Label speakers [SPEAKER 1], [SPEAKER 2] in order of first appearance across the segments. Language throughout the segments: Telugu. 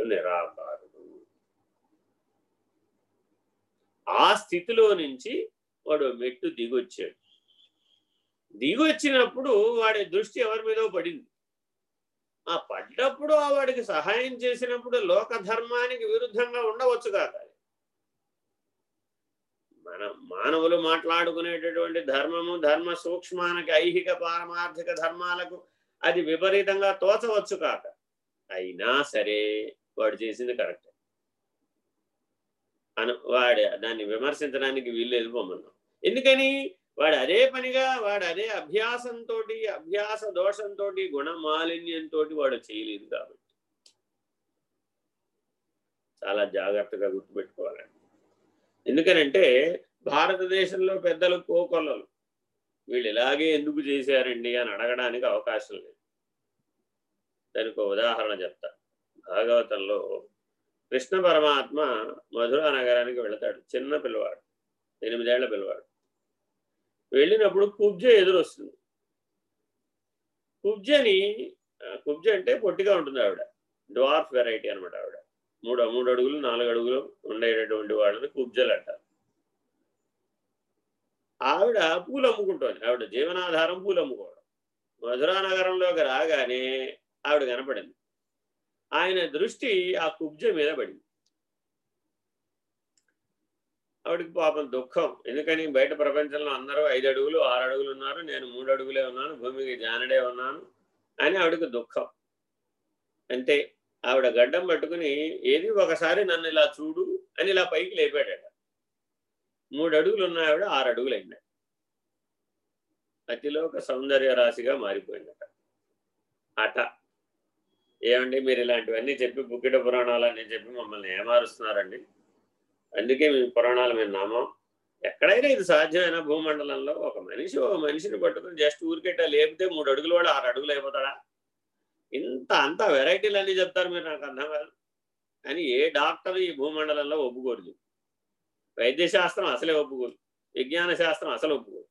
[SPEAKER 1] వాడు నిరాకారుడు ఆ స్థితిలో నుంచి వాడు మెట్టు దిగొచ్చాడు. దిగొచ్చినప్పుడు వాడి దృష్టి ఎవరి మీదో పడింది. ఆ పడ్డప్పుడు ఆ వాడికి సహాయం చేసినప్పుడు లోక ధర్మానికి విరుద్ధంగా ఉండవచ్చు కాక మన మానవులు మాట్లాడుకునేటటువంటి ధర్మము ధర్మ సూక్ష్మానికి ఐహిక పారమార్థిక ధర్మాలకు అది విపరీతంగా తోచవచ్చు కాక అయినా సరే వాడు చేసింది కరెక్ట్. అని వాడు దాన్ని విమర్శించడానికి వీళ్ళు వెళ్ళిపోమన్నాం ఎందుకని? వాడు అదే పనిగా వాడు అదే అభ్యాసంతో అభ్యాస దోషంతో గుణ మాలిన్యంతో వాడు చేయలేదు కాబట్టి. చాలా జాగ్రత్తగా గుర్తుపెట్టుకోవాలండి. ఎందుకనంటే భారతదేశంలో పెద్దలు కోకొల్లలు. వీళ్ళు ఇలాగే ఎందుకు చేశారండి అని అడగడానికి అవకాశం లేదు. దానికి ఉదాహరణ చెప్తా. భాగవతంలో కృష్ణ పరమాత్మ మధురా నగరానికి వెళతాడు. చిన్న పిల్లవాడు ఎనిమిదేళ్ళ పిల్లవాడు. వెళ్ళినప్పుడు కుబ్జ ఎదురొస్తుంది కుబ్జని కుబ్జ అంటే పొట్టిగా ఉంటుంది ఆవిడ. డ్వార్ఫ్ వెరైటీ అనమాట ఆవిడ. మూడు మూడు అడుగులు నాలుగు అడుగులు ఉండేటటువంటి వాళ్ళని కుబ్జలు అంటారు ఆవిడ పూలు అమ్ముకుంటుంది. ఆవిడ జీవనాధారం పూలు అమ్ముకోవడం. మధురా నగరంలోకి రాగానే ఆవిడ కనపడింది. ఆయన దృష్టి ఆ కుబ్జ మీద పడింది. ఆవిడకి పాపం దుఃఖం. ఎందుకని? బయట ప్రపంచంలో అందరూ ఐదు అడుగులు ఆరు అడుగులు ఉన్నారు. నేను మూడు అడుగులే ఉన్నాను. భూమికి జానడే ఉన్నాను అని ఆవిడకి దుఃఖం. అంతే ఆవిడ గడ్డం పట్టుకుని ఏది ఒకసారి నన్ను ఇలా చూడు అని ఇలా పైకి లేపాడట. మూడు అడుగులు ఉన్న ఆవిడ ఆరు అడుగులు అయినాయి అతిలోక సౌందర్య రాశిగా మారిపోయిందట. అట. ఏమండి? మీరు ఇలాంటివన్నీ చెప్పి బుక్కిట అని చెప్పి మమ్మల్ని ఏమారుస్తున్నారండి? అందుకే మీ పురాణాలు మేము నామం ఎక్కడైనా ఇది సాధ్యమైన భూమండలంలో ఒక మనిషి ఒక మనిషిని పట్టుకుని జస్ట్ ఊరికెట్ట లేపితే మూడు అడుగులు వాడు ఆరు అడుగులు అయిపోతాడా? ఇంత అంత వెరైటీలు అన్నీ చెప్తారు మీరు నాకు అర్థం కాదు. అని ఏ డాక్టర్ ఈ భూమండలంలో ఒప్పుకోరు. వైద్యశాస్త్రం అసలే ఒప్పుకోరు. విజ్ఞాన శాస్త్రం అసలు ఒప్పుకోరు.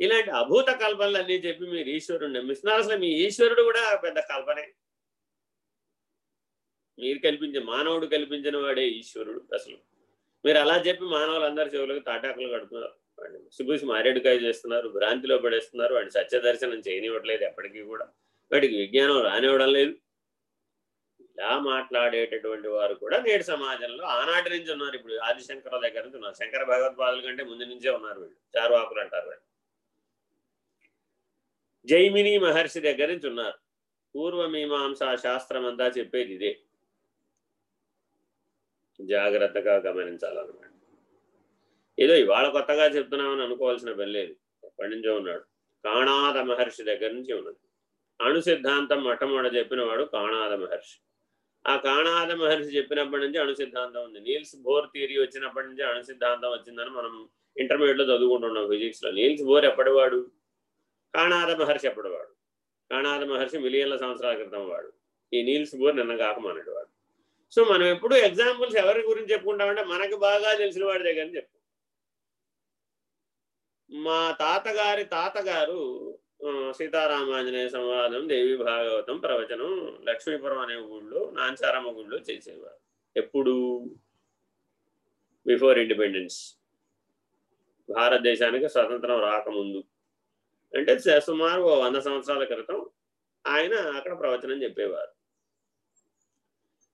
[SPEAKER 1] ఇలాంటి అభూత కల్పనలు అన్నీ చెప్పి మీరు ఈశ్వరుడు నమ్మిస్తున్నారు. అసలు మీ ఈశ్వరుడు కూడా పెద్ద కల్పనే. మీరు కల్పించే మానవుడు కల్పించిన వాడే ఈశ్వరుడు అసలు. మీరు అలా చెప్పి మానవులందరి చెవులకు తాటాకులు కడుతున్నారు. వాడిని ముసిబూసి మారేడుకాయ చేస్తున్నారు భ్రాంతిలో పడేస్తున్నారు వాడిని సత్యదర్శనం చేయనివ్వట్లేదు ఎప్పటికీ కూడా. వాడికి విజ్ఞానం రానివ్వడం లేదు. ఇలా మాట్లాడేటటువంటి వారు కూడా నేటి సమాజంలో ఆనాటి నుంచి ఉన్నారు. ఇప్పుడు ఆదిశంకర దగ్గర నుంచి ఉన్నారు. శంకర భగవత్పాదుల కంటే ముందు నుంచే ఉన్నారు వీళ్ళు. చారువాకులు అంటారు వాళ్ళు. జైమిని మహర్షి దగ్గర నుంచి ఉన్నారు. పూర్వమీమాంసా శాస్త్రం అంతా చెప్పేది ఇదే. జాగ్రత్తగా గమనించాలన్నమాట. ఏదో ఇవాళ కొత్తగా చెప్తున్నామని అనుకోవాల్సిన పని లేదు. ఎప్పటి నుంచో ఉన్నాడు. కాణాద మహర్షి దగ్గర నుంచి ఉన్నది అణు సిద్ధాంతం మొట్టమొదట చెప్పినవాడు కాణాద మహర్షి. ఆ కాణాద మహర్షి చెప్పినప్పటి నుంచి అణు సిద్ధాంతం ఉంది. నీల్స్ బోర్ థియరీ వచ్చినప్పటి నుంచి అణు సిద్ధాంతం వచ్చిందని మనం ఇంటర్మీడియట్లో చదువుకుంటున్నాం ఫిజిక్స్లో. Niels bore ఎప్పటివాడు? కాణాద మహర్షి ఎప్పటివాడు కాణాద మహర్షి మిలియన్ల సంవత్సరాల క్రితం వాడు. ఈ నీల్స్ బోర్ నిన్న కాకమానడు వాడు. సో మనం ఎప్పుడు ఎగ్జాంపుల్స్ ఎవరి గురించి చెప్పుకుంటామంటే మనకు బాగా తెలిసిన వాడి దగ్గర చెప్పు. మా తాతగారి తాతగారు సీతారామాంజనేయ సంవాదం దేవి భాగవతం ప్రవచనం లక్ష్మీపురం అనే ఊళ్ళో నాంచారమ్మ గుళ్ళో చేసేవారు. ఎప్పుడు? బిఫోర్ ఇండిపెండెన్స్ భారతదేశానికి స్వతంత్రం రాకముందు. అంటే సుమారు ఓ వంద సంవత్సరాల క్రితం ఆయన అక్కడ ప్రవచనం చెప్పేవారు.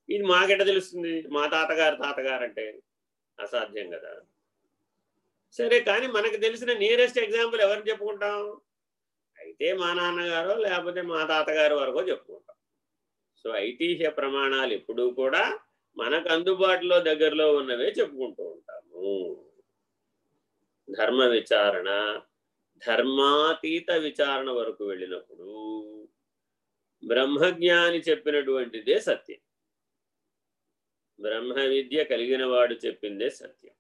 [SPEAKER 1] ఇది మాకెట తెలుస్తుంది? మా తాతగారు తాతగారు అంటే అసాధ్యం కదా. సరే కానీ మనకు తెలిసిన నియరెస్ట్ ఎగ్జాంపుల్ ఎవరిని చెప్పుకుంటాం? అయితే మా నాన్నగారో లేకపోతే మా తాతగారు వరకు చెప్పుకుంటాం. సో ఐతిహ్య ప్రమాణాలు ఎప్పుడూ కూడా మనకు అందుబాటులో దగ్గరలో ఉన్నవే చెప్పుకుంటూ ఉంటాము. ధర్మ విచారణ ధర్మాతీత విచారణ వరకు వెళ్ళినప్పుడు బ్రహ్మజ్ఞాని చెప్పినటువంటిదే సత్యం. బ్రహ్మ విద్య కలిగిన వాడు చెప్పిందే సత్యం.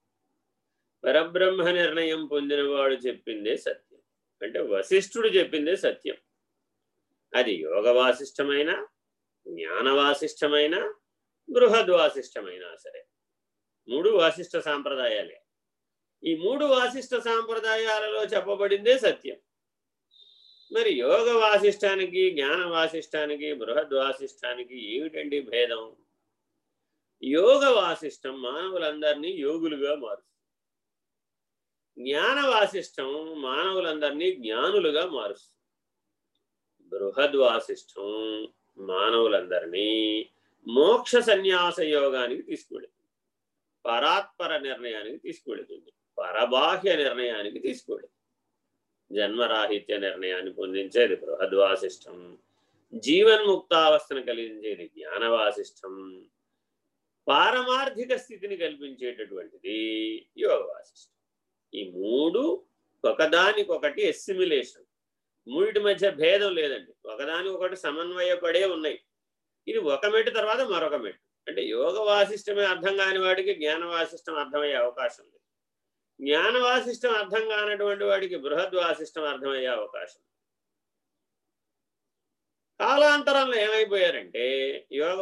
[SPEAKER 1] పరబ్రహ్మ నిర్ణయం పొందినవాడు చెప్పిందే సత్యం. అంటే వశిష్ఠుడు చెప్పిందే సత్యం. అది యోగ వాసిష్టమైన జ్ఞాన వాసిష్టమైన బృహద్వాసిష్టమైనా సరే. మూడు వాసిష్ట సాంప్రదాయాలే. ఈ మూడు వాసిష్ట సాంప్రదాయాలలో చెప్పబడిందే సత్యం. మరి యోగ వాసిష్టానికి జ్ఞాన వాసిష్టానికి బృహద్వాసిష్టానికి ఏమిటండి భేదం? యోగ వాసిష్టం మానవులందరినీ యోగులుగా మారుస్తుంది. జ్ఞాన వాసిష్టం మానవులందరినీ జ్ఞానులుగా మారుస్తుంది. బృహద్వాసిష్టం మానవులందరినీ మోక్ష సన్యాస యోగానికి తీసుకువెళుతుంది. పరాత్పర నిర్ణయానికి తీసుకువెళుతుంది. పరబాహ్య నిర్ణయానికి తీసుకువెళుతుంది జన్మరాహిత్య నిర్ణయాన్ని పొందించేది బృహద్వాసిష్టం. జీవన్ముక్తావస్థను కలిగించేది జ్ఞానవాసిష్టం. పారమార్థిక స్థితిని కల్పించేటటువంటిది యోగ వాసిష్టం ఈ మూడు ఒకదానికొకటి ఎస్సిమిలేషన్ మూడిటి మధ్య భేదం లేదండి. ఒకదానికొకటి సమన్వయపడే ఉన్నాయి. ఇది ఒక మెట్టు తర్వాత మరొక మెట్టు. అంటే యోగ వాసిష్టమే అర్థం కాని వాడికి జ్ఞాన వాసిష్టం అర్థమయ్యే అవకాశం లేదు. జ్ఞానవాసిష్టం అర్థం కానటువంటి వాడికి బృహద్వాసిష్టం అర్థమయ్యే అవకాశం. కాలాంతరంలో ఏమైపోయారంటే యోగ